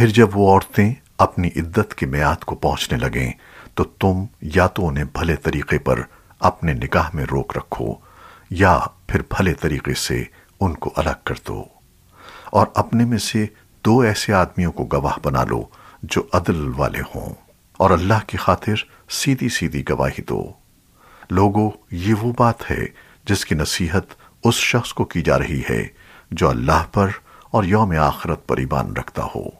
फिर जब वो औरतें अपनी इद्दत की मियाद को पहुँचने लगें तो तुम या तो उन्हें भले तरीके पर अपने निकाह में रोक रखो, या फिर भले तरीके से उनको अलग कर दो। और अपने में से दो ऐसे आदमियों को गवाह बना लो, जो अदल वाले हों, और अल्लाह की खातिर सीधी सीधी गवाही दो। लोगों, ये वो बात है, जिसकी नसीहत उस शख्स को की जा रही है, जो अल्लाह पर और यौम आखरत पर ईमान रखता हो।